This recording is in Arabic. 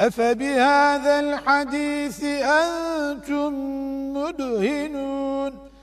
أفبهذا الحديث أنتم مدهنون؟